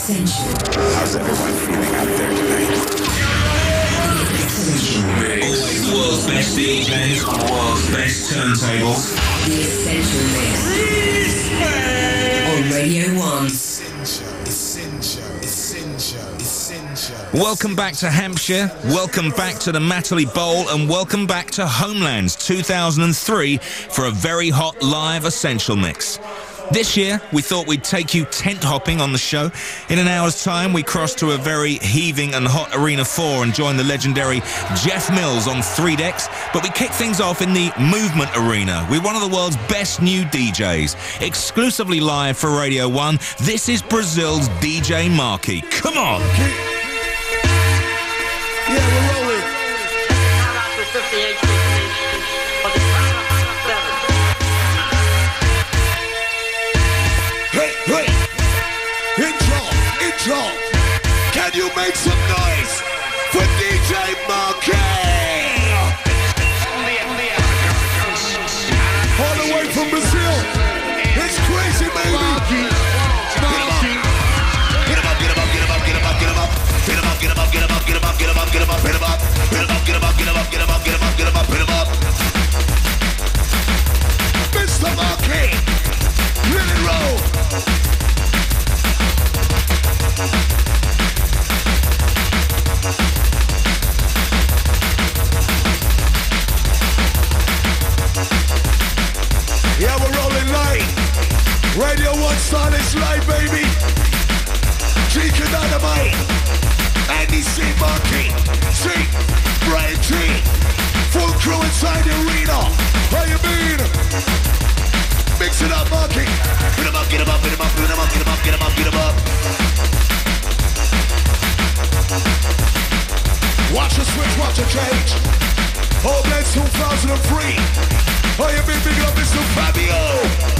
Essential. How's everyone feeling out there tonight? Essential. The world's best DJs on the world's best turntables. The Essential Mix. On Radio 1. Essential, essential, essential, essential. Welcome back to Hampshire, welcome back to the Matterley Bowl, and welcome back to Homelands 2003 for a very hot live Essential Mix. This year, we thought we'd take you tent hopping on the show. In an hour's time, we cross to a very heaving and hot Arena 4 and join the legendary Jeff Mills on three decks. But we kick things off in the Movement Arena with one of the world's best new DJs. Exclusively live for Radio 1, this is Brazil's DJ Marky. Come on! Yeah, we're rolling. 58. Make some noise for DJ Marky? All the way from Brazil. It's crazy, baby. Get him up, get him up, get him up, get him up, get him up. Get him up, get him up, get him up, get him up, get him up, get him up, hit him up. Hit him up, get him up, get him up, get him up, get him up, get him up, hit him up. Mr. Marky, let it roll. Radio 1 Silence Live, baby. Chica Dynamite. Andy C. Marky. C. Bryan Gee. Full crew inside the arena. How you mean? Mix it up, Marky. Get him up, get him up, get him up, get him up, get him up, get him up, get him up. Watch the switch, watch the change. Homelands 2003. How you been big up Mr. Fabio?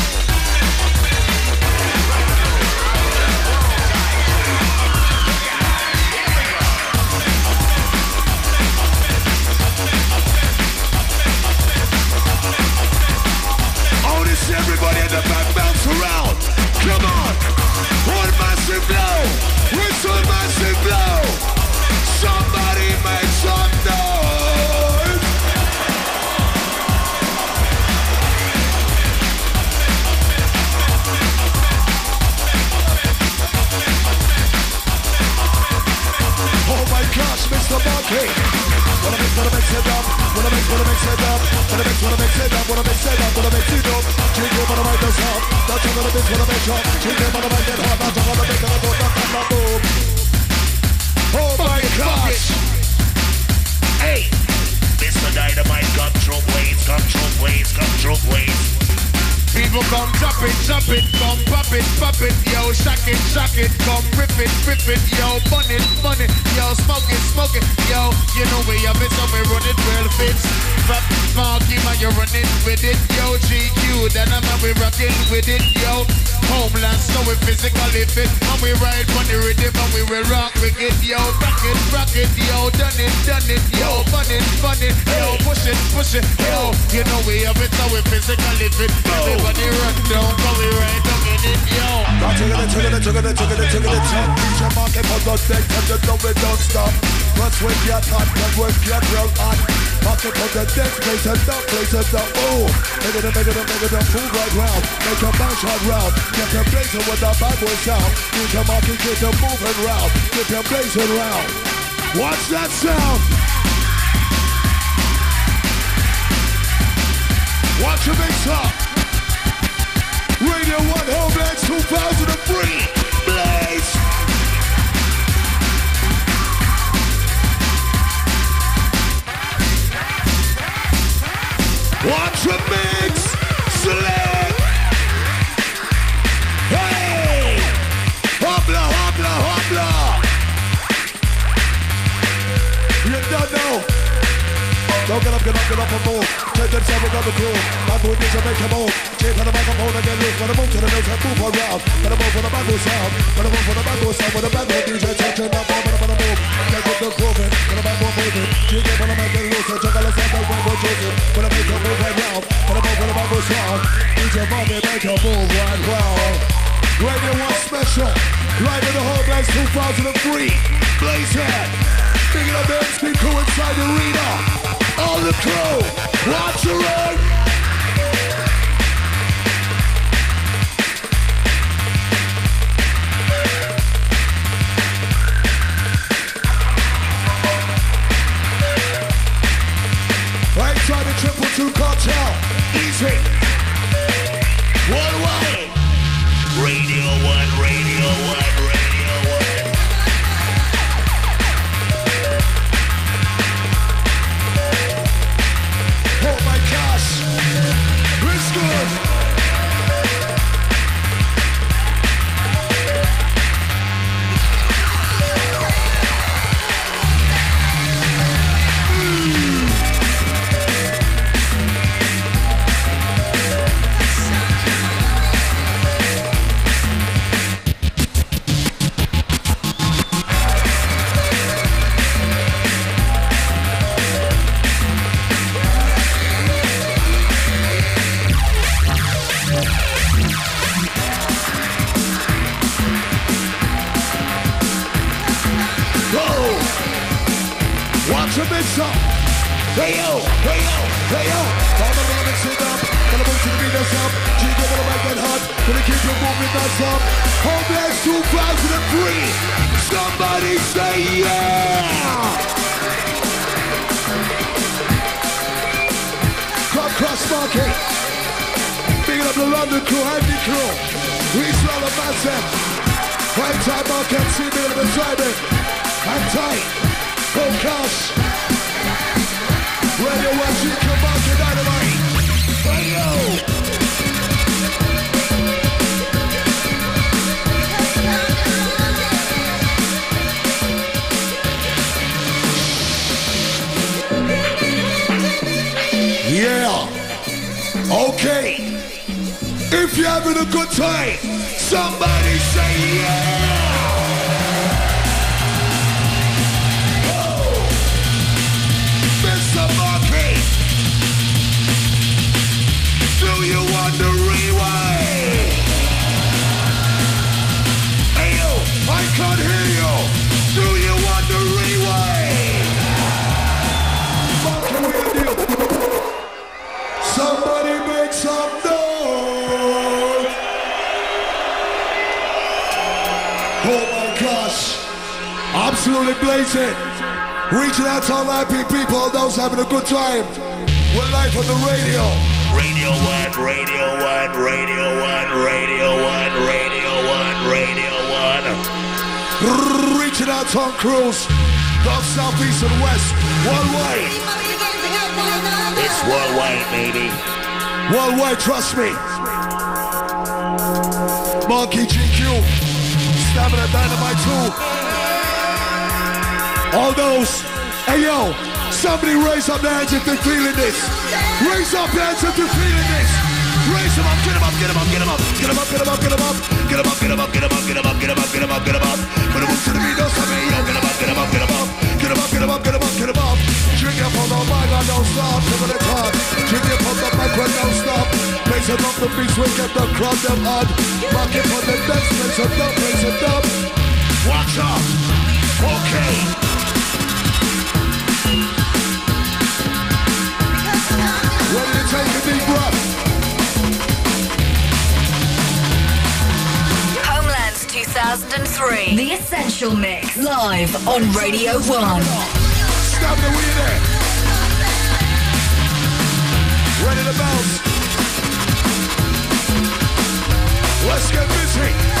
yo, you know we have it, so we run it well fits. Fat funky man, you running with it, yo, GQ, then I'm we rocking with it, yo. Homeland, so we physically fit, and we ride on the rhythm, and we will rock with it, yo, rock it, rock it, yo, done it, done it, yo, fun it, fun it, yo, push it, push it, yo, you know we have it, so we physically fit. Everybody run down, but we ride down in it, yo. Now chugga the chugga the chugga the chugga the chugga the chug. DJ Marky on the deck and you know it don't stop. Once we get hot, then we get real hot. Marky on the deck, place it up, place it up. Oh, make it a, make it a, make it a move right round. Make a bounce right round. Get them blazing with the bad boy sound. DJ Marky get them moving round. Get them blazing round. Watch that sound. Watch your mix up. Radio 1 Homeland 2003. Blaze. Watch your mix. Select. Don't get up, get up, get up and move. Take them seven double crew. Bad boy needs to make a move. Check on the microphone and get loose. When I move to the notes and move around. When I move for the bad boy sound. When I move for the bad boy sound. When the bad boy DJ touching up. When I move. Get with the grooving. When the bad boy moving. Check it when I make it loose. Check on the sound. When I joking. When I make a move around. When I move for the bad boy sound. DJ Bobby make a move right round. Radio 1 special. Live in the Homelands 2003. Blaze head. Big up the XP crew inside the arena. All the crew. Watch your own. Right side the triple two cartel. Easy. Worldwide. Yeah. Okay. If you're having a good time, somebody say yeah. Absolutely blazing. Reaching out to all happy people, those having a good time. We're live on the radio. Radio 1, Radio 1, Radio 1, Radio 1, Radio 1, Radio 1. Reaching out to on crews. North, south, east, and west. Worldwide. It's worldwide, baby. Worldwide, trust me. Monkey GQ. Stamina Dynamite 2. All those. Hey yo, somebody raise up their hands if they're feeling this. Raise up your hands if you're feeling this. Raise them up, get them up, get them up, get them up, get them up, get them up, get them up, get them up, get them up, get them up, get them up, get them up, get them up, get them up. When I move to the beat, don't stop me, yo, get them up, get them up, get them up, get them up, get them up, get them up, get them up. Drink up on the mic, I don't stop, to the top. Drink up on the mic, when don't stop. Place it up the beats, we get the crowd them hard. Rock it for the dance, place it up, place it up. Watch out. Okay. Take a deep breath. Homelands 2003. The Essential Mix. Live on Radio 1. Stop the wheel there. Ready to bounce. Let's get busy.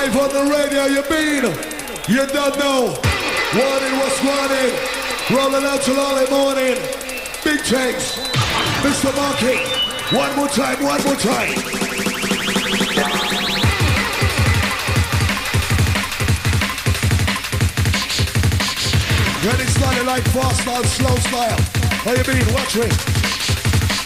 live on the radio, you mean? You don't know what it was wanted. Rolling out till early morning. Big thanks, Mr. Monkey. One more time, one more time. Ready, started like fast style, slow style. How you mean? Watch me.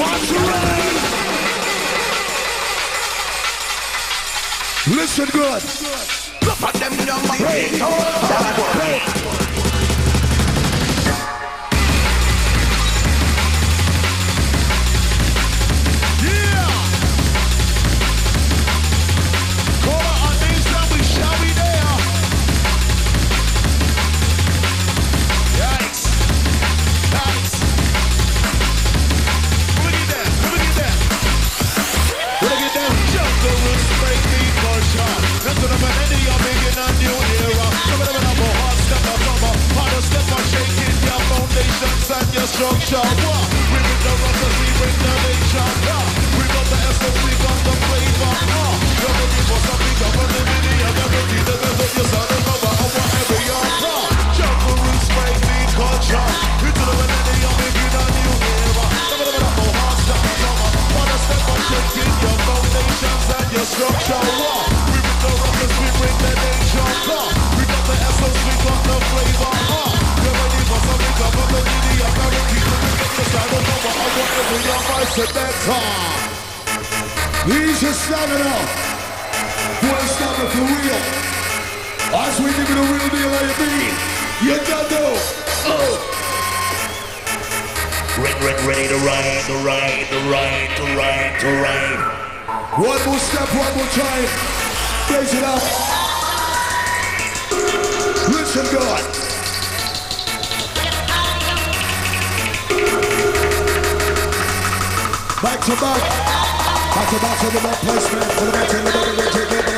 Watch. Listen good. Look at them young man. structure. We bring the rasta, we bring the nature. We got the essence, we got the flavor. You're looking for something, never be mini, and never the best of your son and mother, you're from. Jump for roots, break the culture. The are making a new era. Your foundations and your structure. We bring the rasta, we bring the nature. We got the essence, we got the flavor. He's just standing up. Boy, for real. I'm swinging it real deal, let it. You do. Oh. Ready, ready, ready to ride, to ride, to ride, to ride, to ride. One more step, one more time. Raise it up. back to back. Back to back to the back placement. For the back to the back.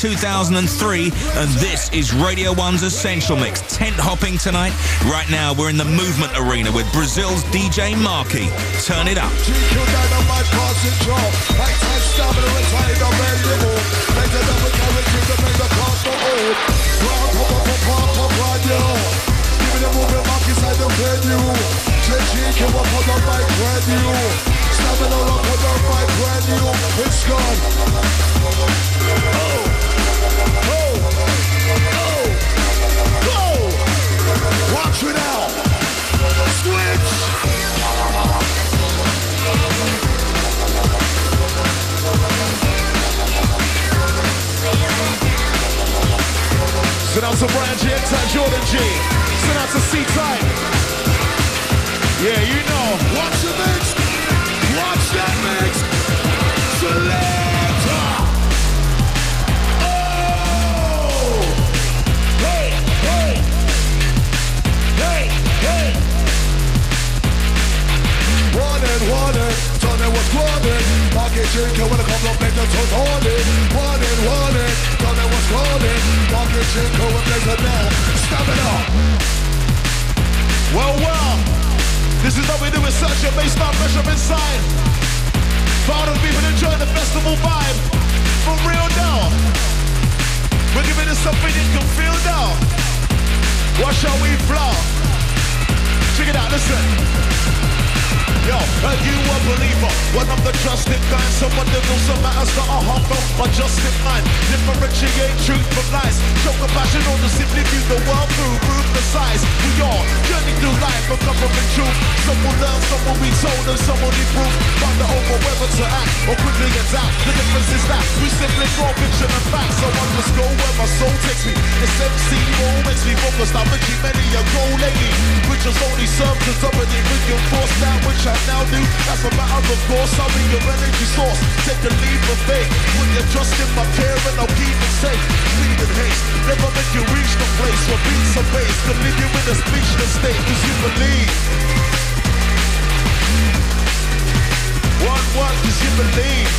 2003, and this is Radio 1's Essential Mix. Tent hopping tonight. Right now, we're in the movement arena with Brazil's DJ Marky. Turn it up. Venue. GQ up mic venue. It's gone. Oh. Oh. Watch it. Switch. Send out Jordan G. Send out C-Type. Yeah, you know. Watch the mix. Watch that mix. Selector. Wanted, wanted. Done it was wanted. Pocket drinking when I come up, make the toes wanted. Wanted, wanted. Done it was wanted. Pocket drinking when there's a now. Stop it up. Well, well. This is how we do it. Search your bass, start pressure inside. For all the people enjoying the festival vibe. From real now. We're giving it something you can feel now. Watch how we flow. Check it out, listen. Yo, are you a believer? One of the trusted kind, someone that knows some matters that are half of my justed mind. Differentiate truth from lies. Show compassion on the simply view the world through ruthless eyes. We all journey through life, uncovering truth. Some will learn, some will be told, and some will improve. Find the over whether to act or quickly adapt. The difference is that we simply draw picture and facts. So I just go where my soul takes me. This MC all makes me focused. I'm achieve many a goal lately, which has only served to dominate with your force that which I now do. That's a matter of course. I'll be your energy source. Take a leap of faith. Put your trust in my care and I'll keep it safe. Speed in haste. Never make you reach the place where beats are based. To leave you in a speechless state. Cause you believe. One, one, cause you believe.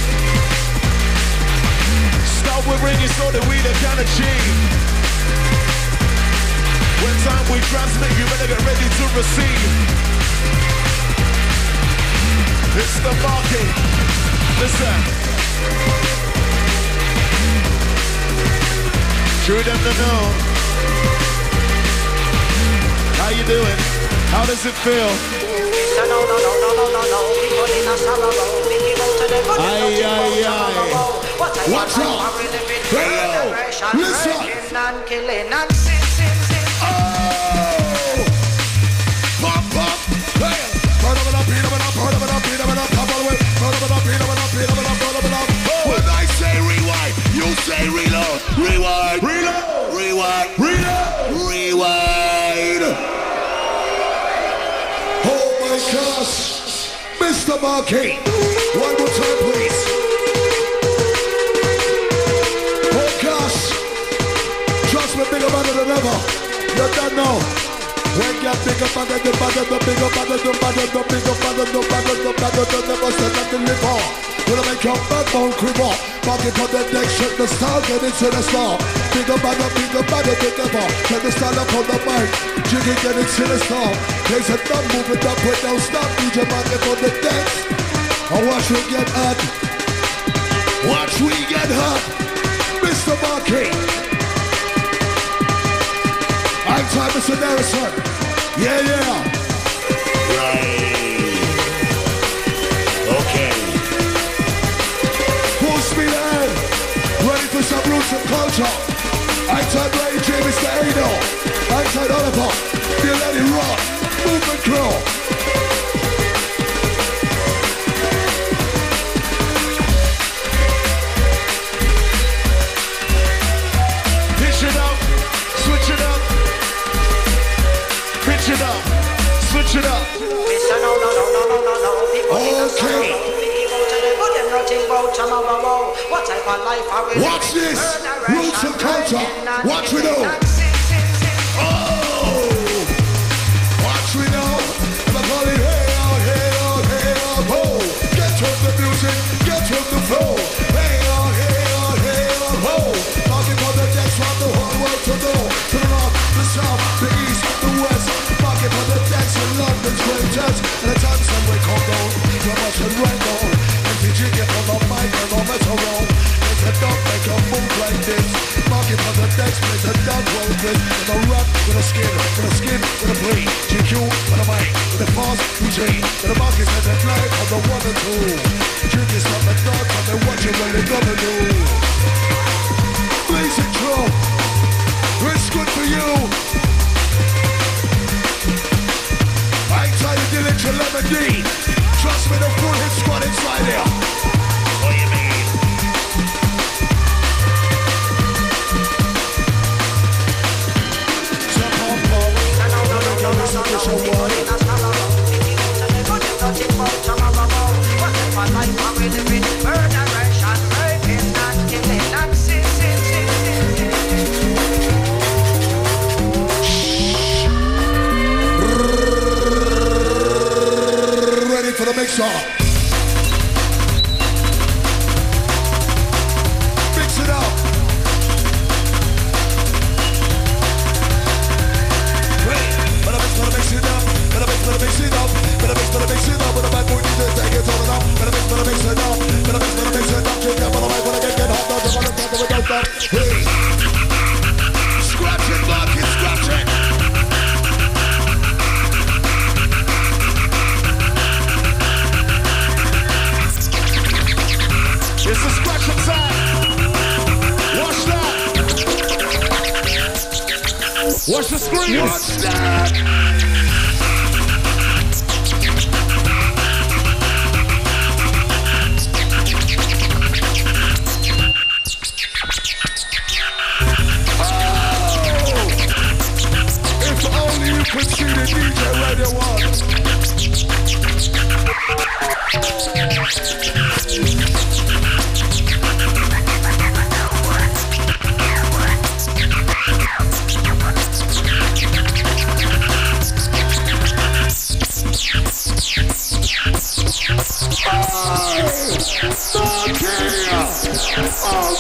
Start with ringing so that we the can achieve. When time we transmit, you better get ready to receive. It's the market. Listen. True them to know. How you doing? How does it feel? Aye, aye, aye. Watch out. Listen. Oh. Rewind. Reload. Rewind. Reload. Rewind. Oh my gosh. Mr. Marky. One more time, please. When you bigger better, the better, the bigger better, the better, the bigger better, the better, the better, the never said that deliver. Will I make your backbone quiver? Pocket on the deck, shake the star, get into the star. Bigger better, bigger better than ever. Get the big up. Take the style up on the mic, jiggy, get into the star. Place a thumb, move it up, wait, don't stop. DJ Marky on the deck. I watch we get hot. Mr. Marky. I'm time, Mr. Yeah, yeah. Right. Okay. Full speed ahead. Ready for some roots and culture. I time Ray J, Mr. Ado. I time Oliver. You let it rock. Movement crew. Watch this. Roots and culture. Watch we know. Oh. Watch we know. I'm calling hey out, hey oh, hey oh, ho. Get with the music. Get with the flow. Hey out, hey hey ho. Talking about the decks, want the whole world to know. To the north, the south, the east, the west. Talking about the decks and London's greatest. And the times when we come down, we must run. A dog rolling with a rub, with a skin, with a skin, with a bleed. GQ, with a mic, with a fast routine. With a market and a flight on the one and two. Drink is not the dog, but they're watching what they're gonna do. Blazing drum, it's good for you. I ain't tired of dealing to lemonade. Trust me, the full hit squad inside here. Ready for the mix up. Watch the screen. Oh. Watch that. Could see the DJ 1. Oh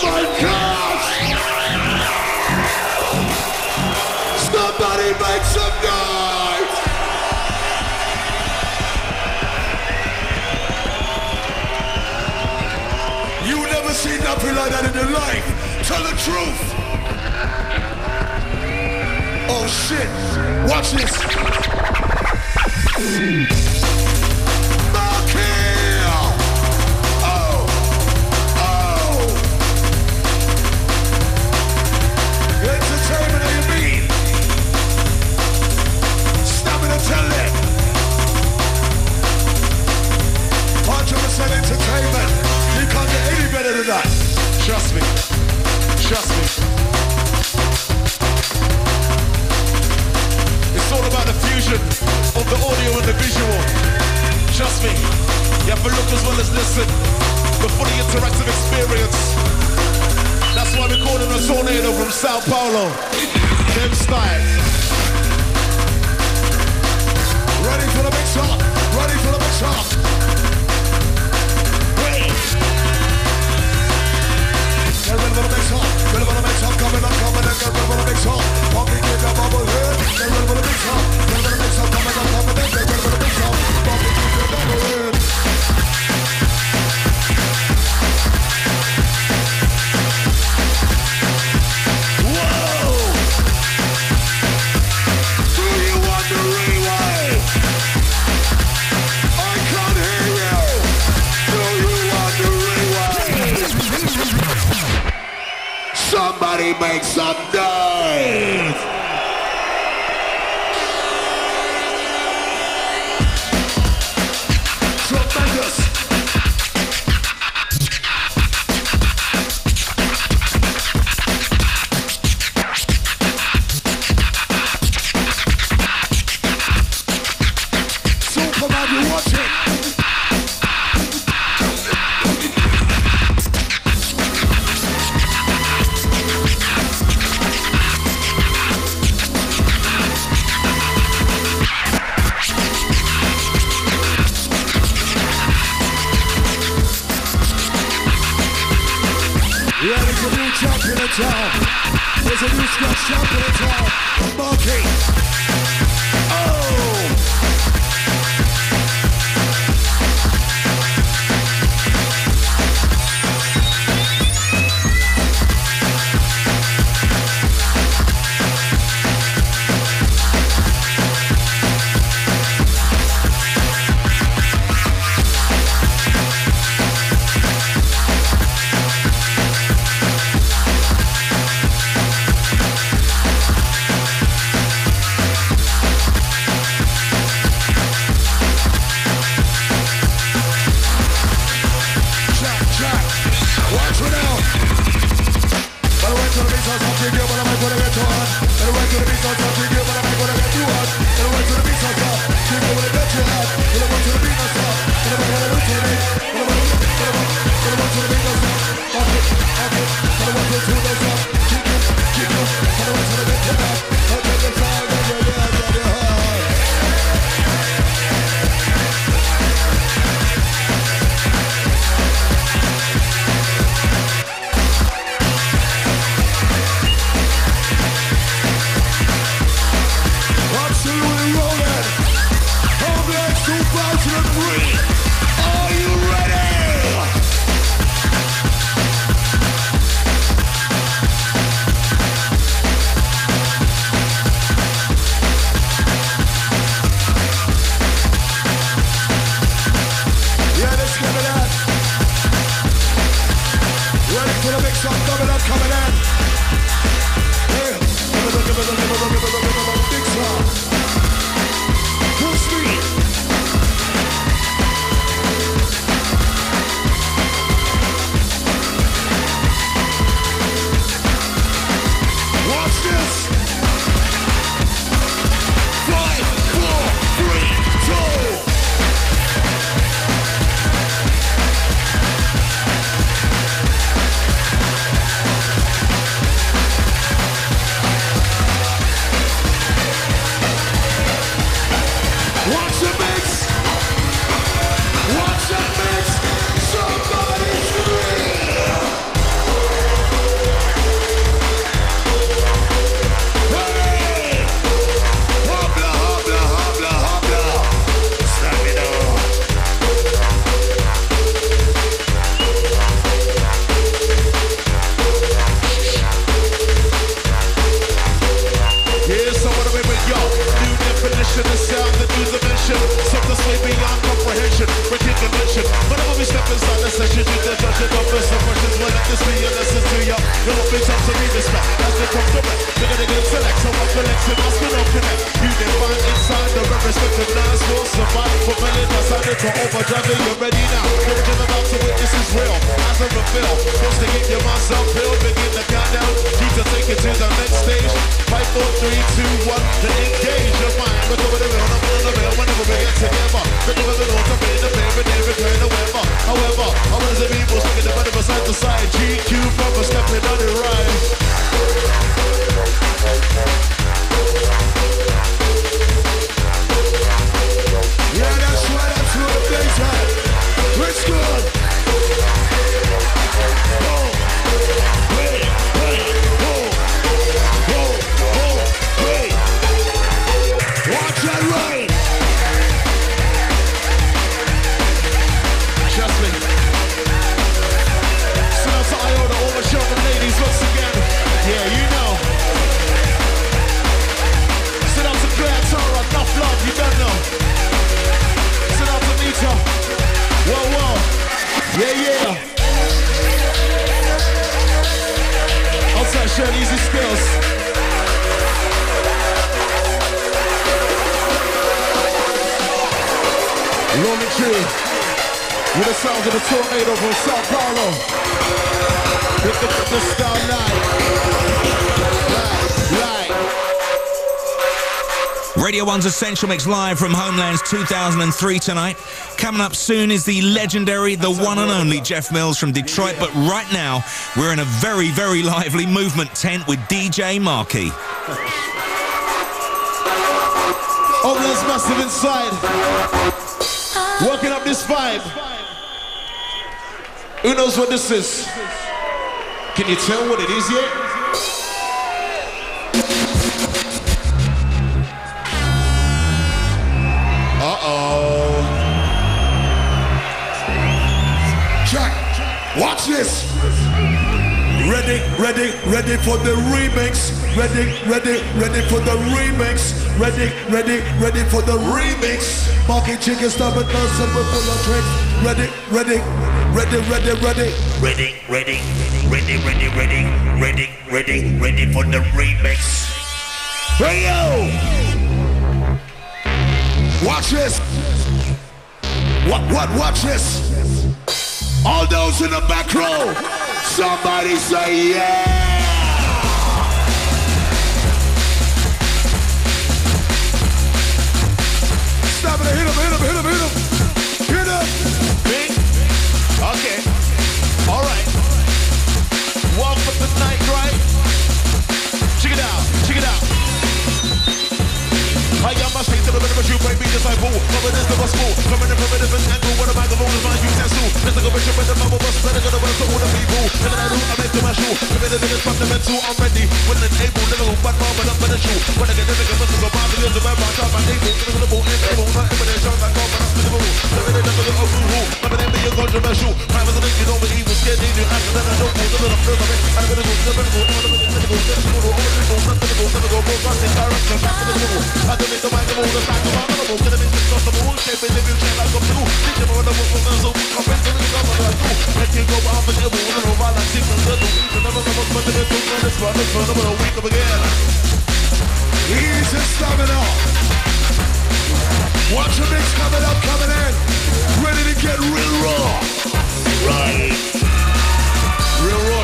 my gosh! Somebody make some noise! You never seen nothing like that in your life. Tell the truth. Oh shit. Watch this. To look as well as listen. The fully interactive experience. That's why we're calling a tornado from Sao Paulo. Them style. Ready for the mix up. Ready for the up. Ready. Get ready for the mix up. Ready for the mix up. Coming up, coming up. Get ready for the mix up. Funky kid, the bubble head. Get ready for the mix up. Somebody make some noise. Sharing easy skills. Rolling through with the sounds of the tornado from Sao Paulo. With the, the star light. Radio 1's Essential Mix live from Homelands 2003 tonight. Coming up soon is the legendary, the one and only Jeff Mills from Detroit. But right now, we're in a very, very lively movement tent with DJ Marky. Homelands massive inside. Working up this vibe. Who knows what this is? Can you tell what it is yet? Watch. Ready, ready, ready for the remix. Ready, ready, ready for the remix. Ready, ready, ready for the remix. Market chicken stop it now, simple full of tricks. Ready, ready, ready, ready, ready. Ready, ready, ready, ready, ready, ready, ready, ready for the remix. Hey yo! Watch this. What, what, watch this. All those in the back row, somebody say yeah! Stop it, hit him, hit him, hit him, hit him. Hit him. Big. Okay. All right. For the night, right? I got my street to the middle of you, just like boo. Coming in the bus school, coming in from a different angle. What a microphone is mine, you can sue. Mr. Go Bishop and the bubble bus, better go to run to all the people. And I do, I make to my shoe. Give me the niggas from the mental, I'm ready. When and able, nigga, but mom, but up in the shoe. When I get the nigga, must go by the years of my rock, my neighbor. Nigga, the bull, and the bull, not imminent, show like all my up to the bull. Never did never go over who. Never name me a controversial. Prime as a nigga, you know me, evil, scared, they do. After that, I don't go, never the first of it. I'm gonna go, never go, never go, never go, never go, never go, never go, never go, go, cross the direction, back to the middle. I don't make the microphone, the back of my mouth. Gonna make this cross the moon, shape it, if you change like a blue. Think about the work from the zoo, come back of again. Easy stamina. Watch the mix coming up, coming in. Ready to get real raw. Right. Real raw.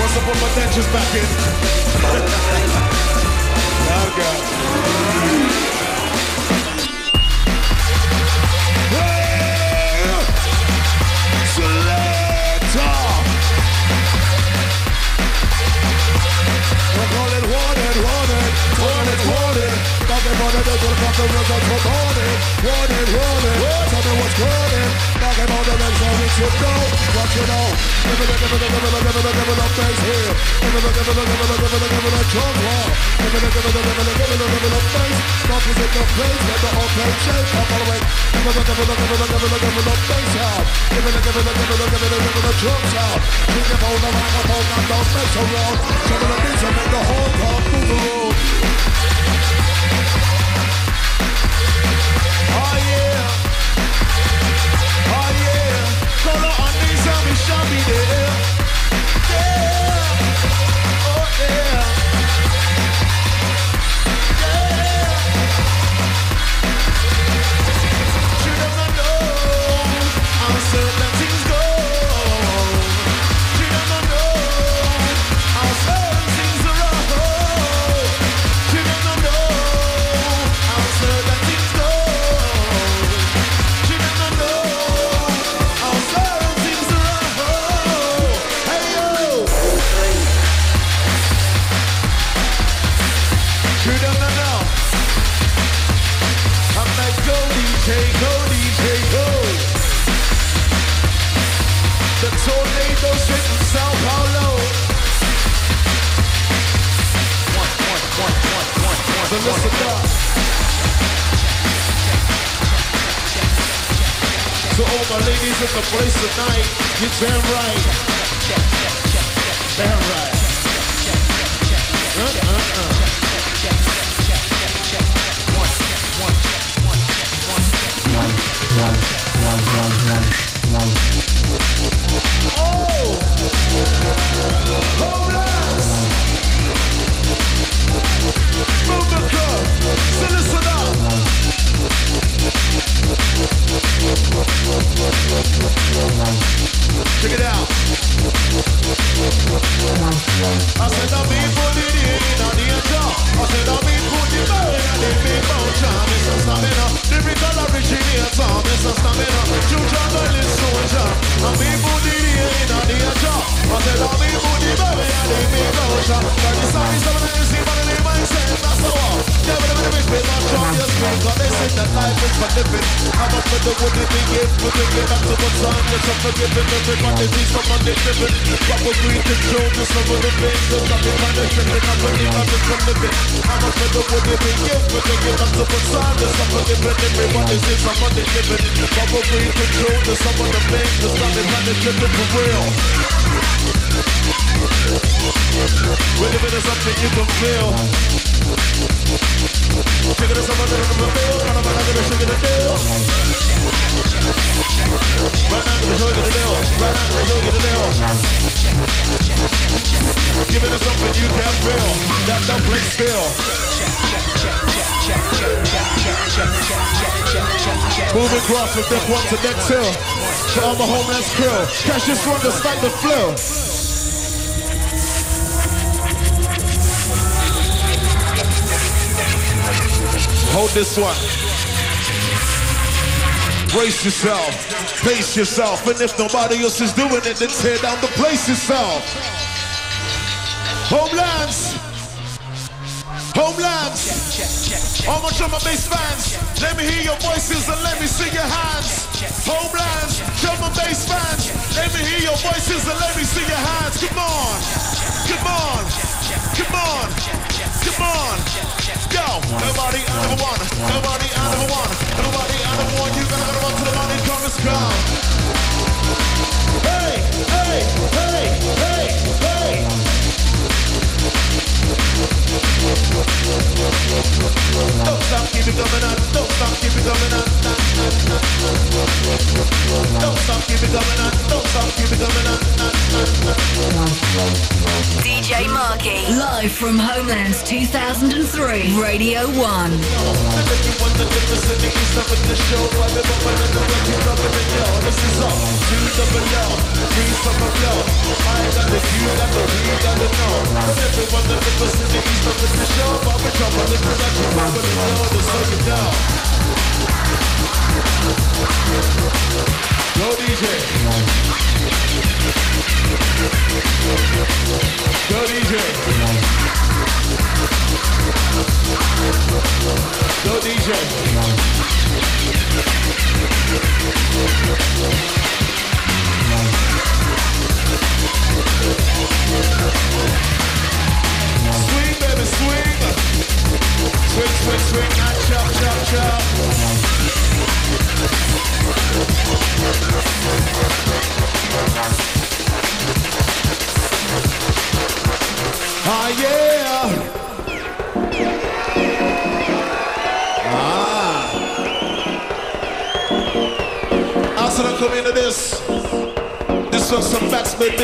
Once I put my dentures back in. oh, God. Hey! Selector. We'll call it wanted, wanted, wanted, wanted. Nothing more than this will come to results for wanted, wanted, wanted. Tell me what's wanted. Nothing more than this, so we should know what you know. Give it a, give it a, give it a, give it a, give it a face here. Give it a, give it a, give it a, give it a, give it a drum roll. Give it a, give it a, give it a, give it a, give it a face. Not is in the place, let the whole place shake. Come all the way. Give it a, give it a, give it a, give it a, give it a face sound. Give it a, give it a, give it a, give it a, give it a drum sound. Keep your phone around the phone and don't mess around. Give it a beat to make the whole crowd move around. Color on these we shall be there. Yeah. Pace yourself. And if nobody else is doing it, then tear down the place yourself. Homelands. Homelands. All my drum and bass fans, let me hear your voices and let me see your hands. Homelands, drum and bass fans, let me hear your voices and let me see your hands. Come on, come on, come on, come on. Go, nobody of one, nobody DJ Marky, live from Homelands 2003, Radio 1. Swing, swing, swing, chop, chop, chop. Ah, yeah. Ah.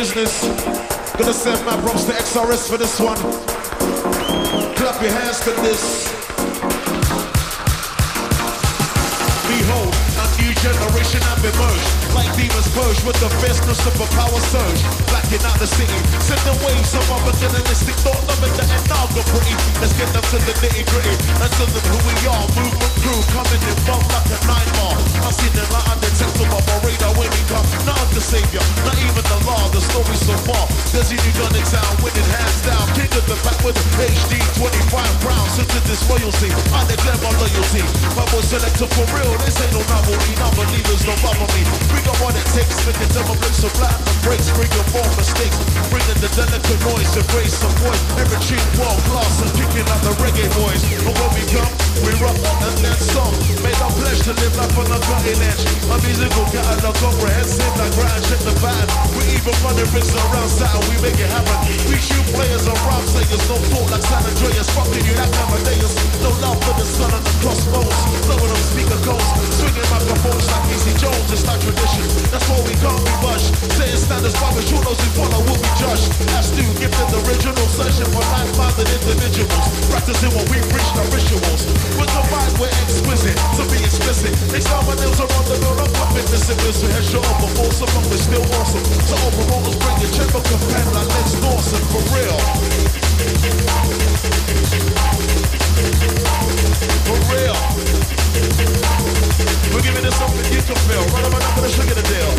Business. Gonna send my props to XRS for this one. Clap your hands for this. Generation I've emerged. Like demons purge with the fierceness of a power surge. Blacking out the city, send the waves of materialistic thought Loving the pretty. Let's get them to the nitty gritty And tell them who we are, movement crew Coming in bulk like a mile I'm seen it like undetectable radar when we come Not the savior, not even the law. The story so far, a new gun in town Winning hands down, king of the back with a HD 25 rounds. Into this royalty, I declare my loyalty. My boy selected for real, this ain't no novelty Non-believers don't bother me. We got what it takes, make it place so flat the breaks Bring your form mistakes, bringing the delicate noise grace some voice, every tune world class And kicking out the reggae boys. But when we come, we rock and then some Made our pledge to live life on the cutting edge. My musical catalog comprehensive like Ryan check the band. We even running rings around Saturn, we make it happen. We shoot players on rhyme sayers, no thought like San Andreas. Fucking you like Amadeus, no love for the sun and the crossbows Blowing up speaker goals, swinging microphones like Easy Jones It's like tradition, that's why we can't be rushed Saying standards, but we sure those we follow will be judged. As do gifted original session for like-minded individuals. Practicing what we preach, the rituals. We're combined, we're exquisite, to be explicit. They start my nails around the door, I'm up in the sickness We head short up, but awesome, but we're still awesome. So overall, let's bring your check book and pen like Lex Dawson, for real Run up another sugar to deal.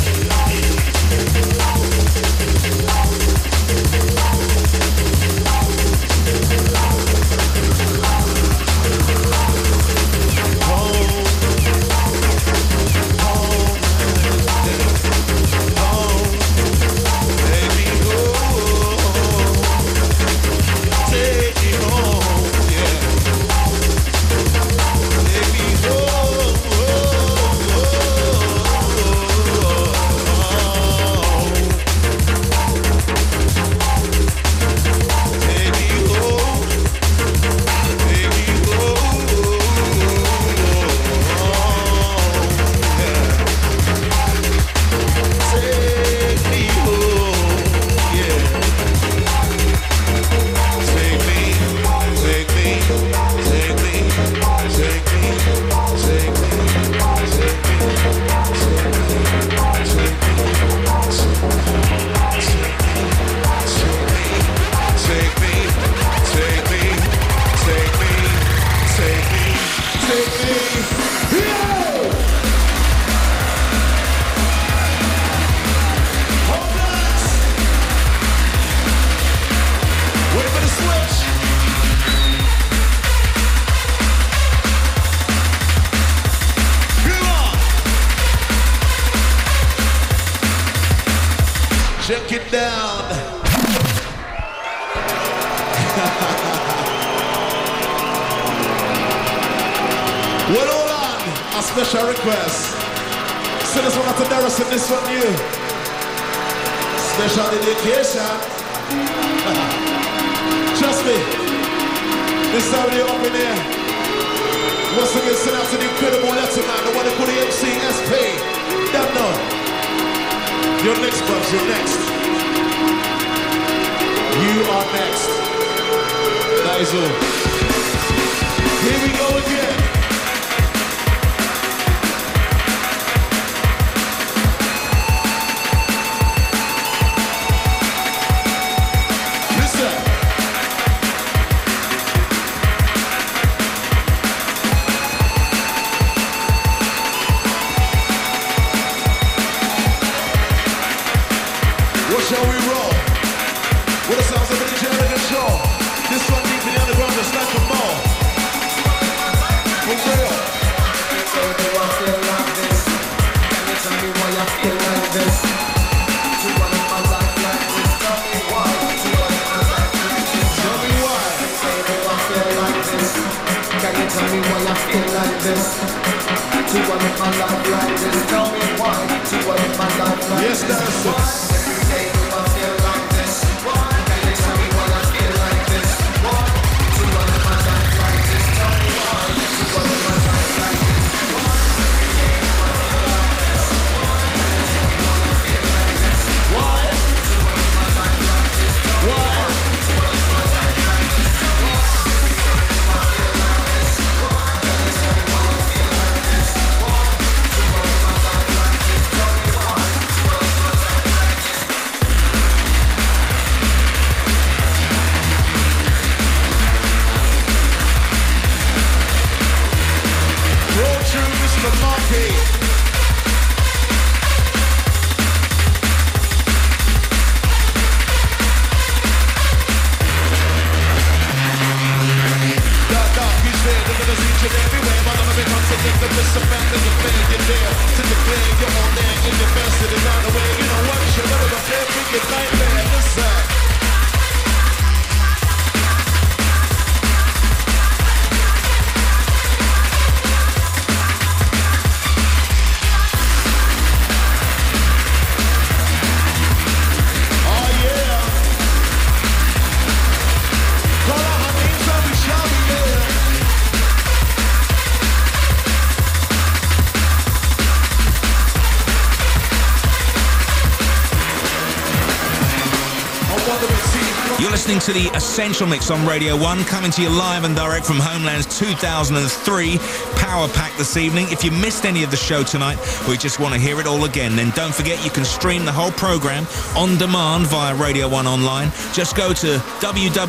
listening to the Essential Mix on Radio 1, coming to you live and direct from Homelands 2003 Power Pack this evening. If you missed any of the show tonight, we just want to hear it all again, then don't forget you can stream the whole program on demand via Radio 1 online. Just go to www.bbc.co.uk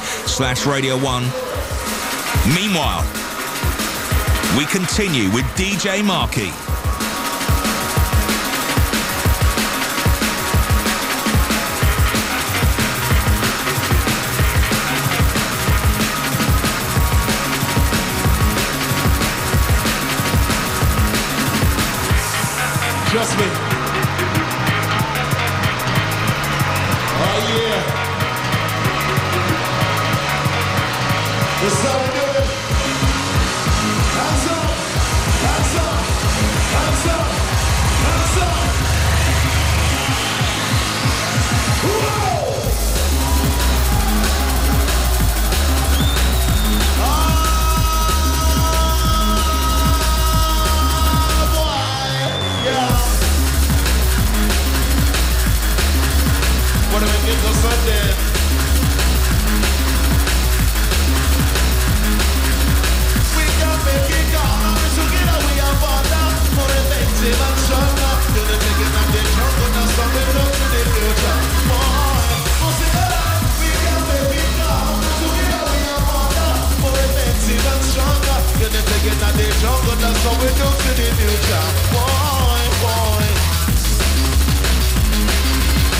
slash Radio 1. Meanwhile, we continue with DJ Marky. Trust me.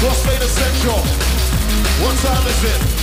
What state is? What time is it?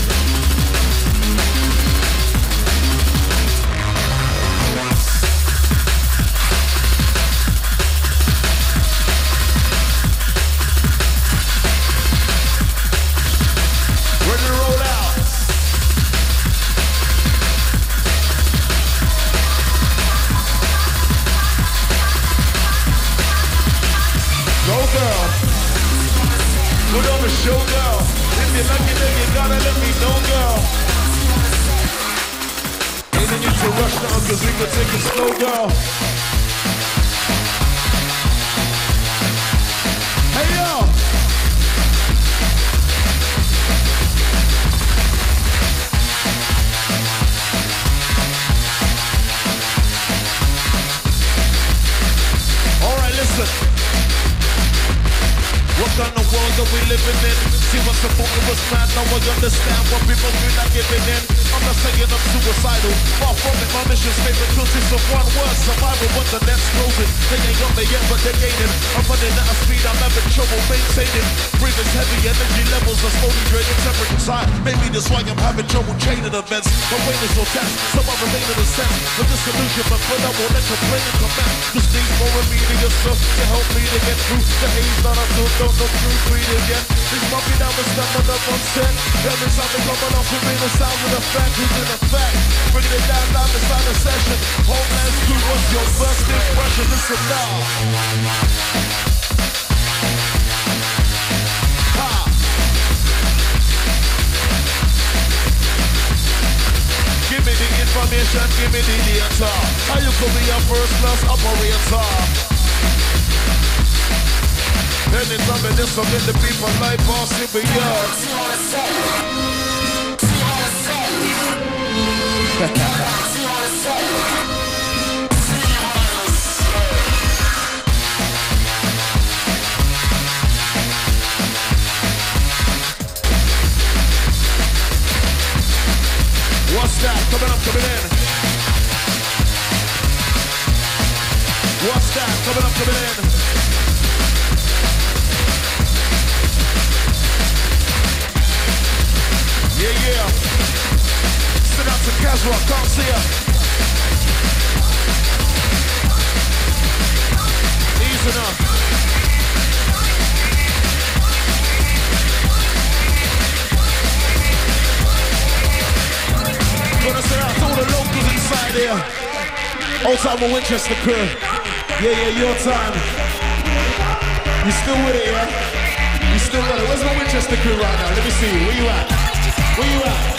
What's that? Coming up, coming in. What's that? Coming up, coming in. Casra, Garcia. Easy enough. Gonna send out all the locals inside here. Old time Winchester crew. Yeah, yeah, your time. You still with it, yeah? You still with it. Where's my Winchester crew right now? Let me see. Where you at? Where you at?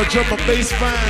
I'ma jump a bass fine.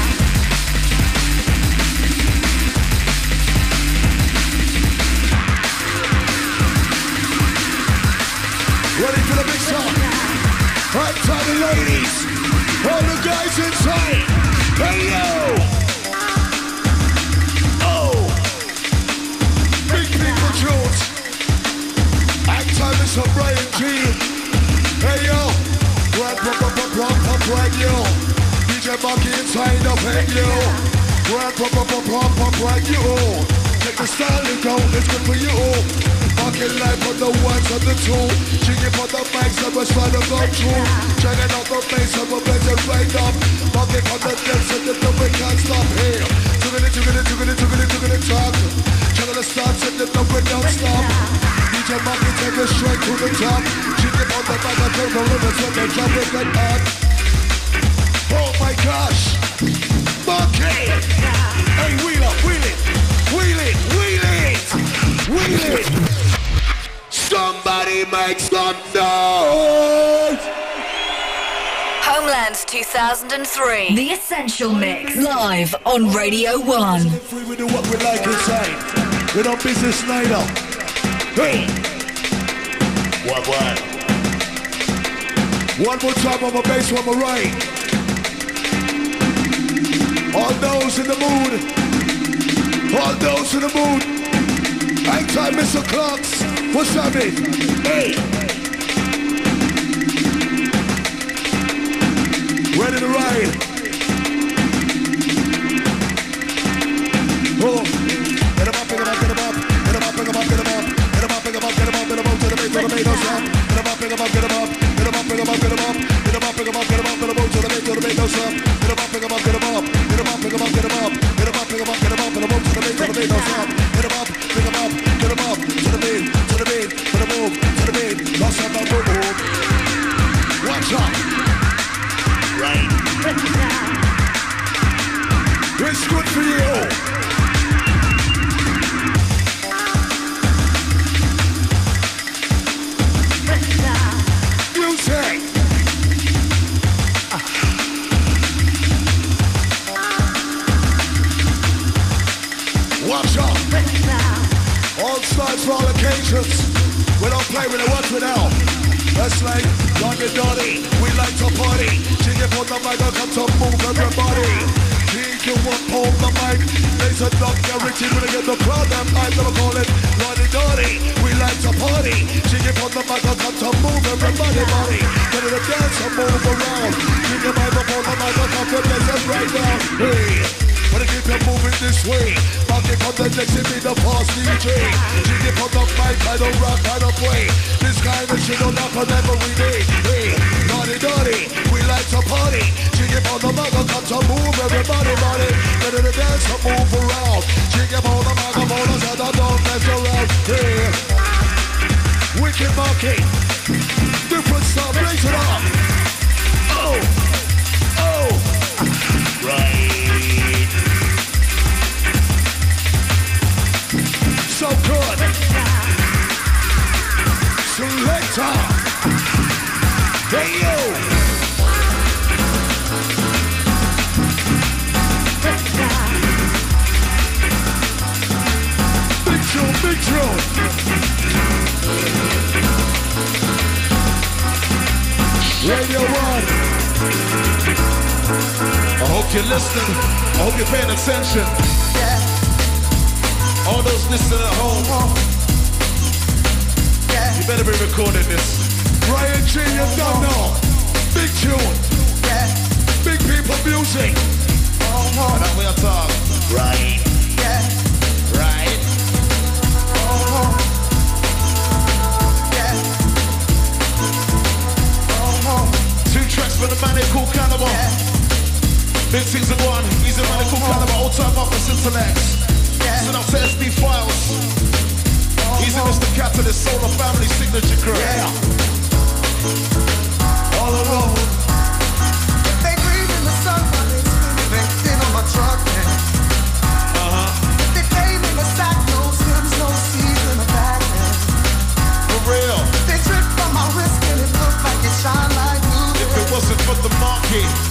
Right time the ladies. All the guys inside. Hey yo. Oh. Big people tunes. Hang time is some Bryan Gee. Hey yo. Rap, rap, rap, rap, rap, rap, rap, yo. DJ Monkey inside of hey yo. Rap, rap, rap, rap, rap, rap, rap, yo. Take the style and go, it's good for you. Fucking life on the ones and the two. Jigging for the mics and we're trying to go through. Checking out the bass and we're better right up. Fucking on the dance and the we can't stop here. Took it, took it, took it, took it, took it, talk. The starts and the number don't stop. DJ Monkey take straight to the top. Jigging on the and take the limits when they drop it up. Oh my gosh. Monkey. Hey, wheel up, wheel it. Wheel it, wheel it. Wheel it. Somebody make some noise. Homeland 2003. The Essential Mix. Live on Radio 1. Free, we do what we like inside. We don't business neither. Hey, What, what? one more time on my bass, one more right. All those in the mood. All those in the mood. Hang time, Mr. Clocks. What's happening? Hey. Ready to ride. Monkey on the the DJ. Jiggy on the mic, I don't rock, I don't play. This kind of shit don't happen every day. Hey, naughty naughty, we like to party. Jiggy on the mic, come to move everybody, body. Get in the dance and move around. Jiggy on the microphone, I said I don't mess around. Hey, wicked monkey, different stuff, blaze it up. You're listening. I hope you're paying attention. All those listening at home, you better be recording this. Bryan Gee, you don't know. Big tune. Big people music. And now we are talk. Right. Yeah. Right. Oh, yeah. Two tracks for the man they call Cannibal. Big things are one. He's a they call Cannibal. Old time office intellects. Send out to SD files. He's in Mr. Catalyst, Solar Family Signature Crew. All alone. They breathe in the sun they sleep. on my truck, man. Uh-huh. They play me the sack, no stems, no seeds in the back, man. For real. They drip from my wrist and it look like it shine like blue. If it wasn't for the market,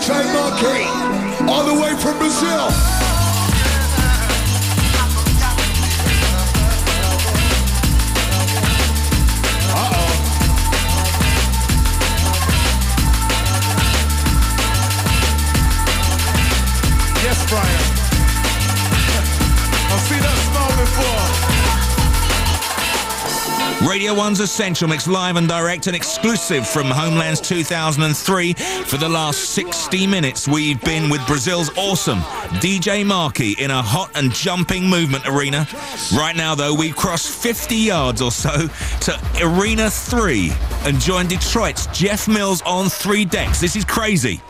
DJ Marky. All the way from Brazil. Radio 1's Essential Mix live and direct and exclusive from Homelands 2003. For the last 60 minutes, we've been with Brazil's awesome DJ Marky in a hot and jumping movement arena. Right now, though, we've crossed 50 yards or so to Arena 3 and joined Detroit's Jeff Mills on three decks. This is crazy.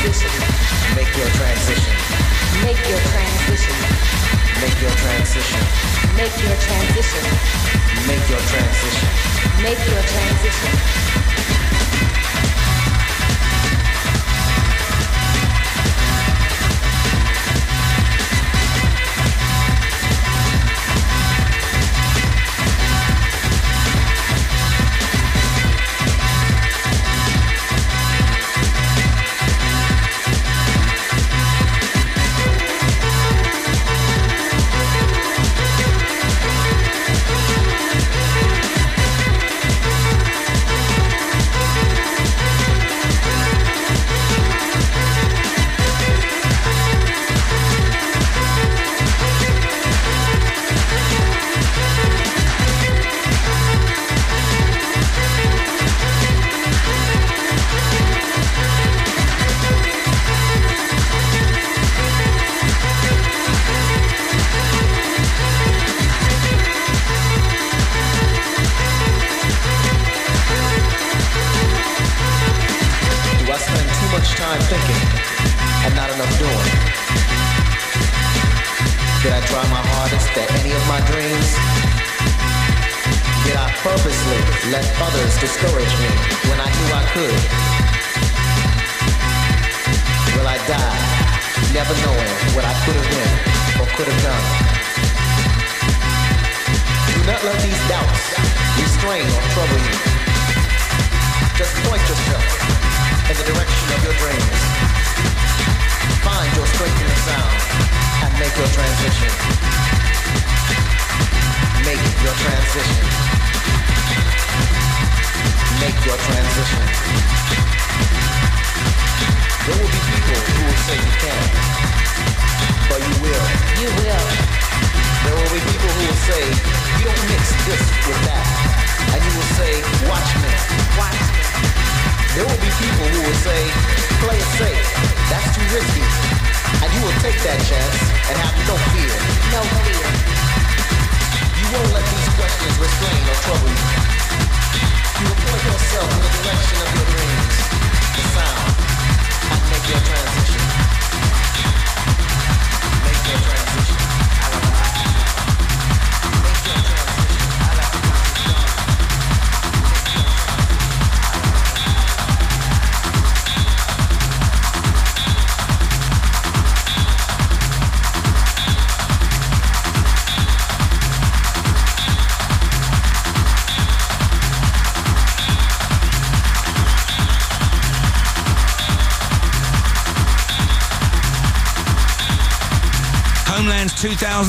transition. Make your transition. Make your transition. Make your transition. Make your transition. Make your transition. Make your transition.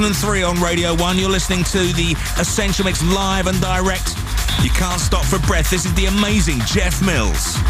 2003 on Radio 1. You're listening to the Essential Mix live and direct. You can't stop for breath. This is the amazing Jeff Mills.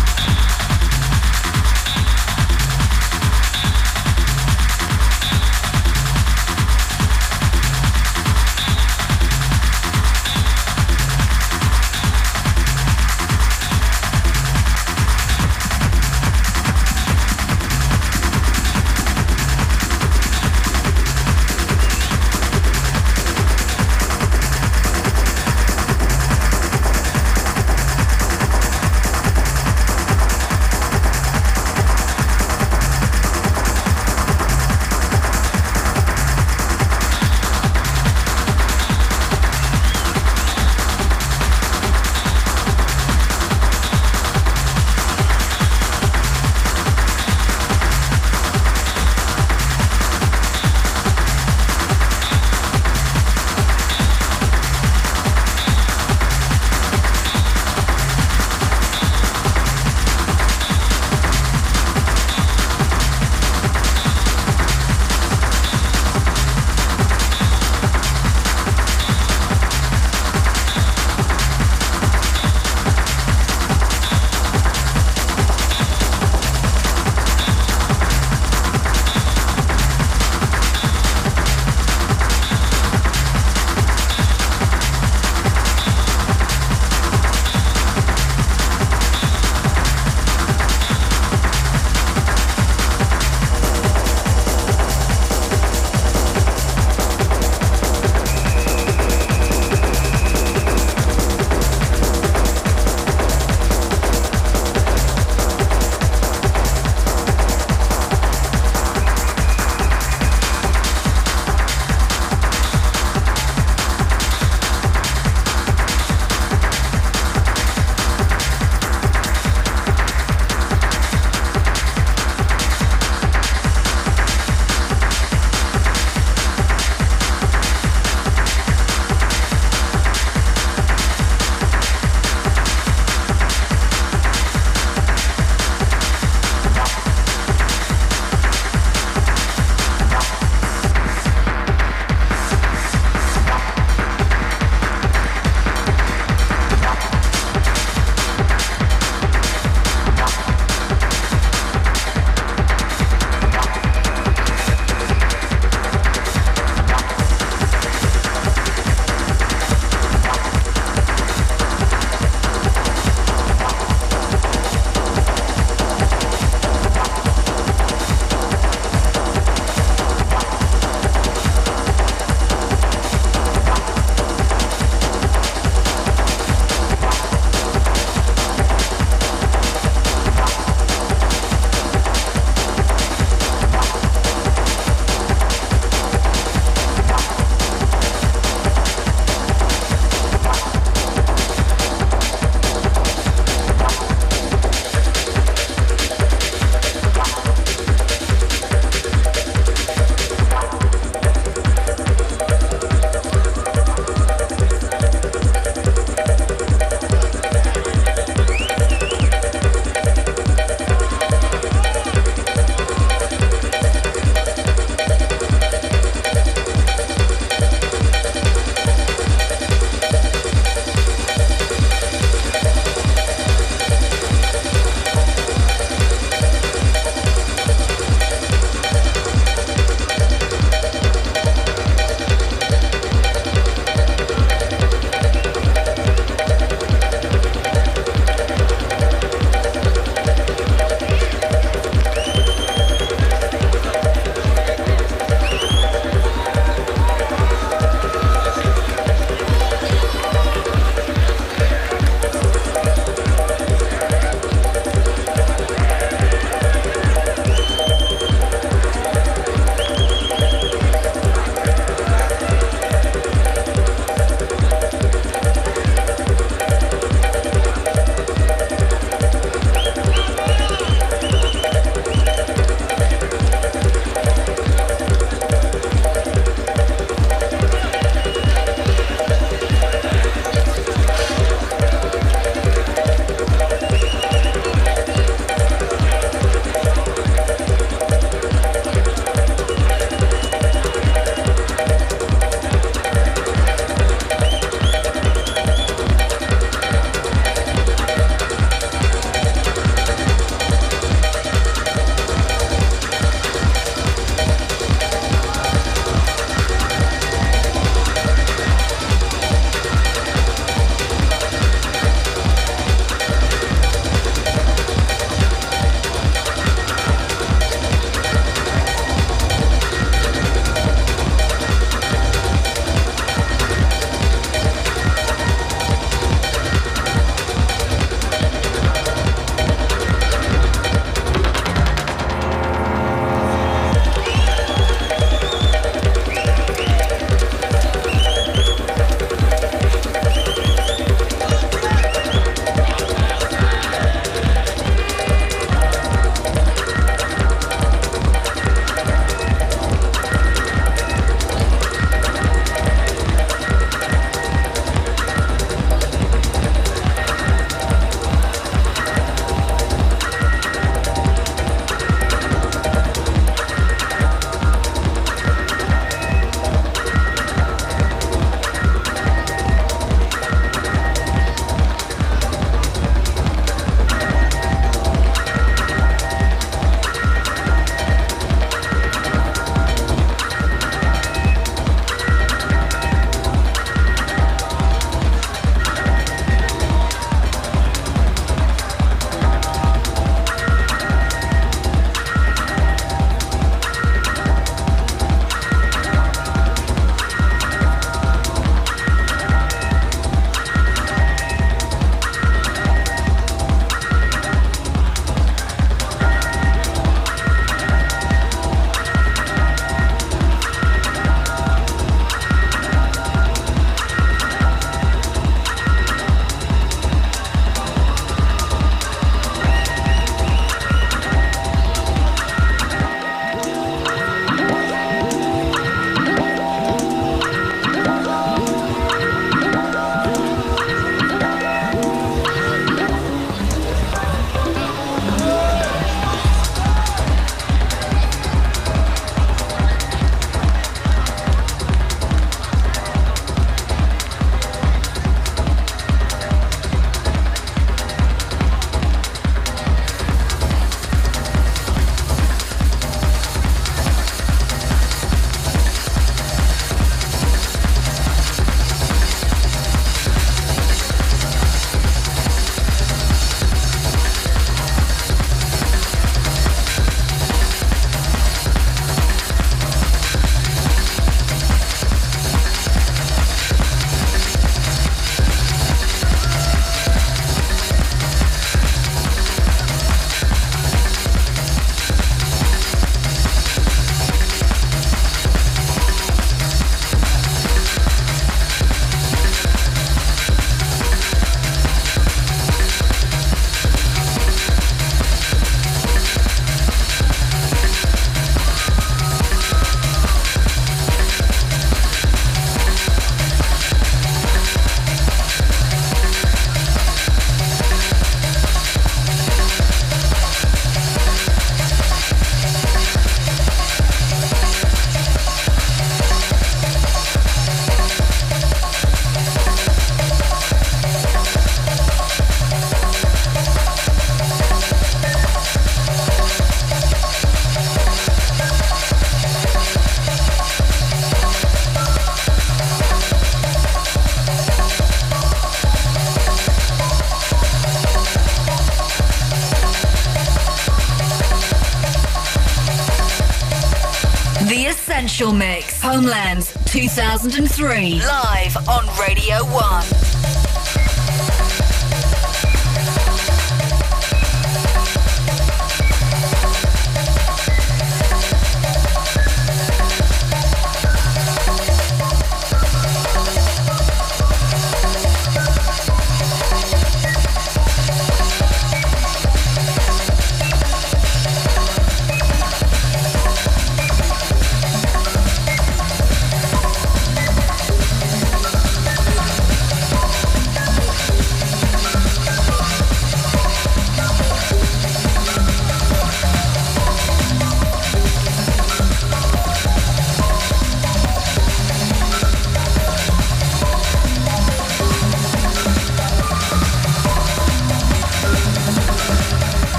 2003. Live on Radio 1.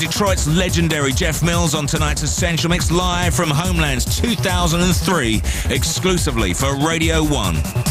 Detroit's legendary Jeff Mills on tonight's Essential Mix live from Homelands 2003, exclusively for Radio 1.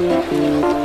Thank you.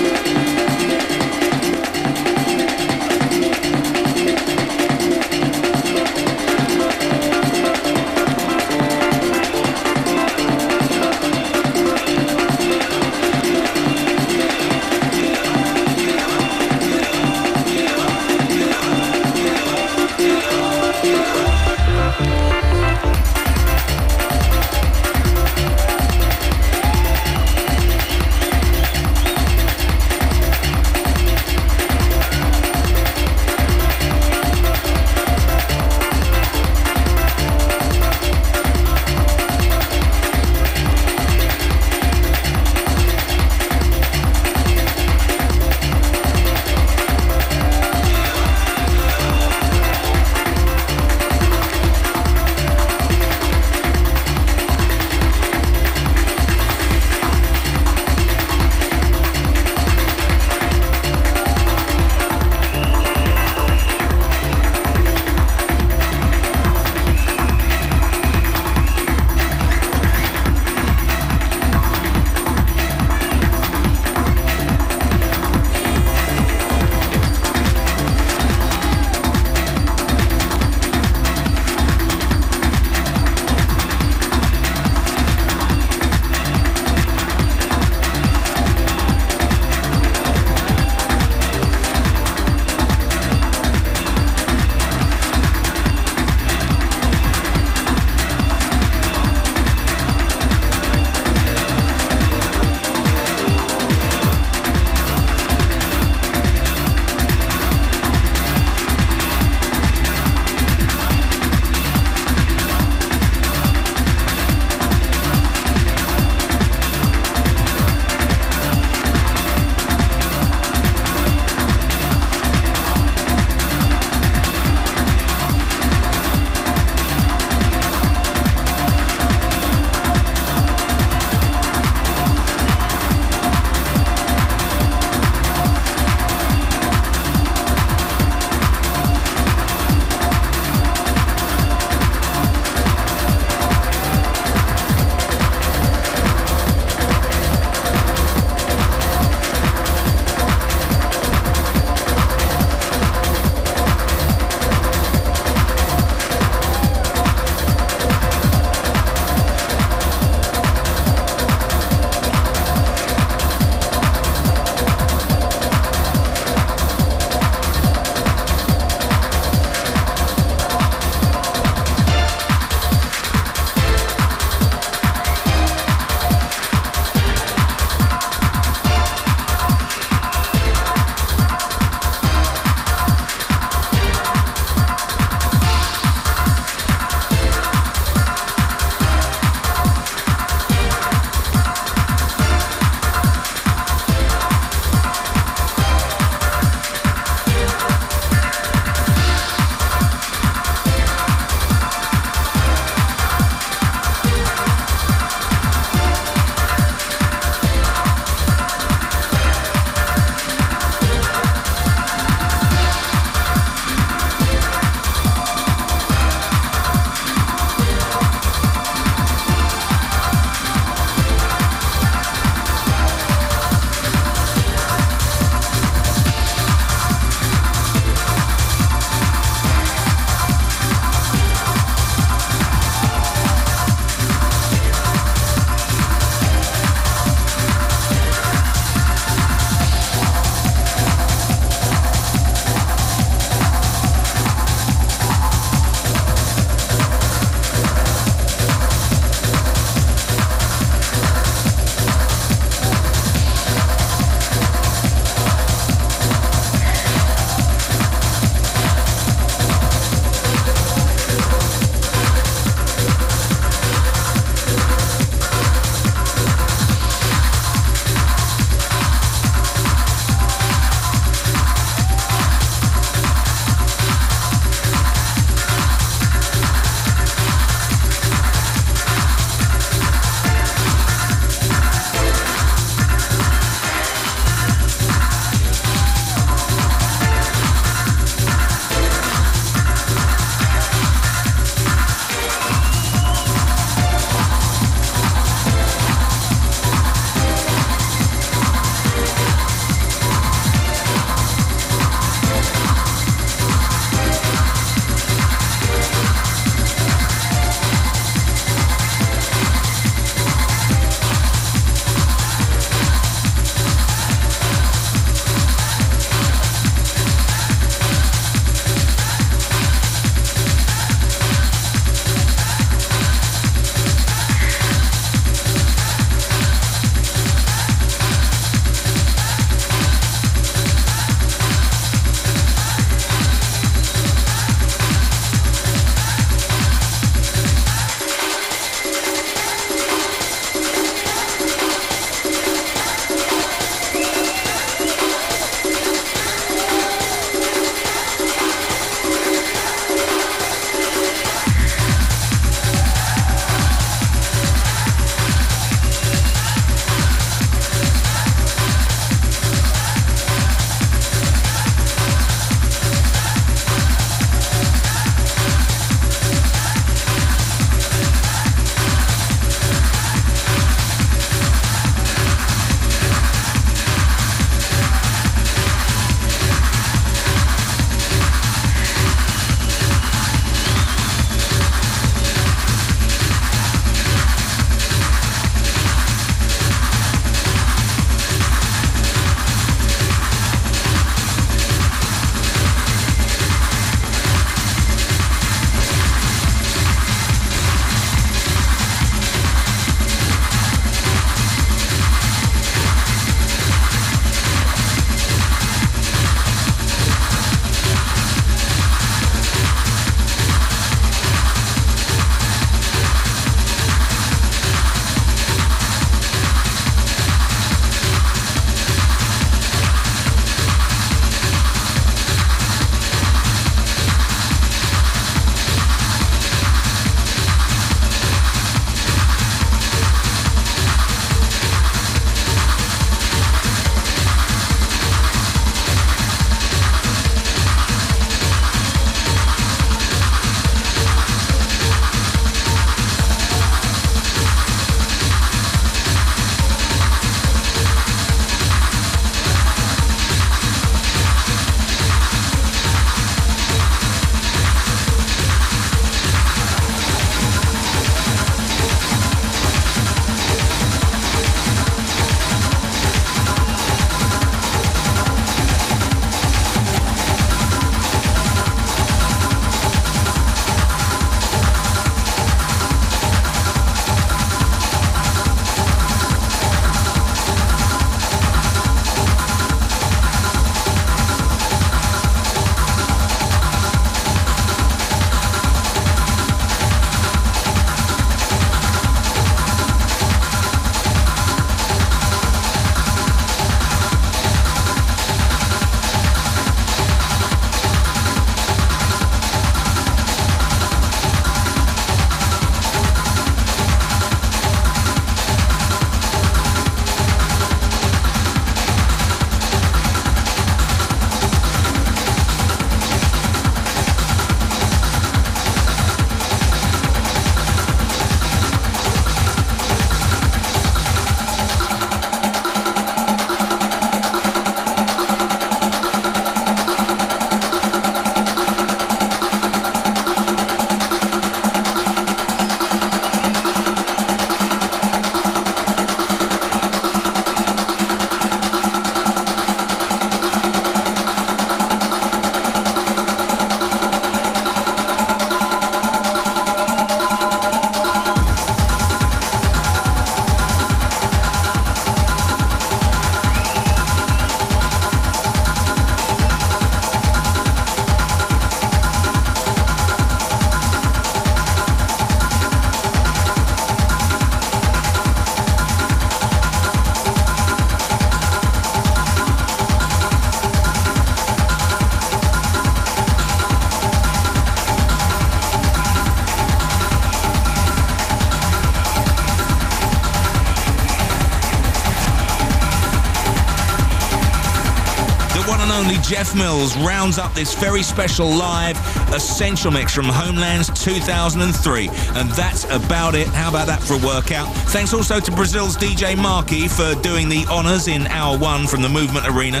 Jeff Mills rounds up this very special live Essential Mix from Homelands 2003. And that's about it. How about that for a workout? Thanks also to Brazil's DJ Marky for doing the honours in hour one from the Movement Arena.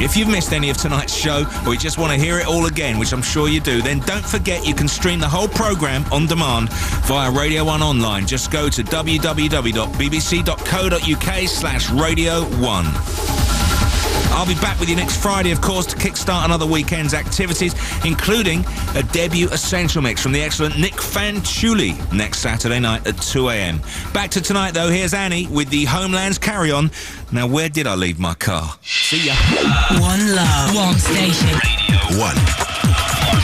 If you've missed any of tonight's show or you just want to hear it all again, which I'm sure you do, then don't forget you can stream the whole programme on demand via Radio 1 Online. Just go to www.bbc.co.uk slash Radio 1. I'll be back with you next Friday, of course, to kickstart another weekend's activities, including a debut essential mix from the excellent Nick Fanciulli next Saturday night at 2 a.m. Back to tonight, though. Here's Annie with the Homelands Carry On. Now, where did I leave my car? See ya. One love. One station. Radio 1.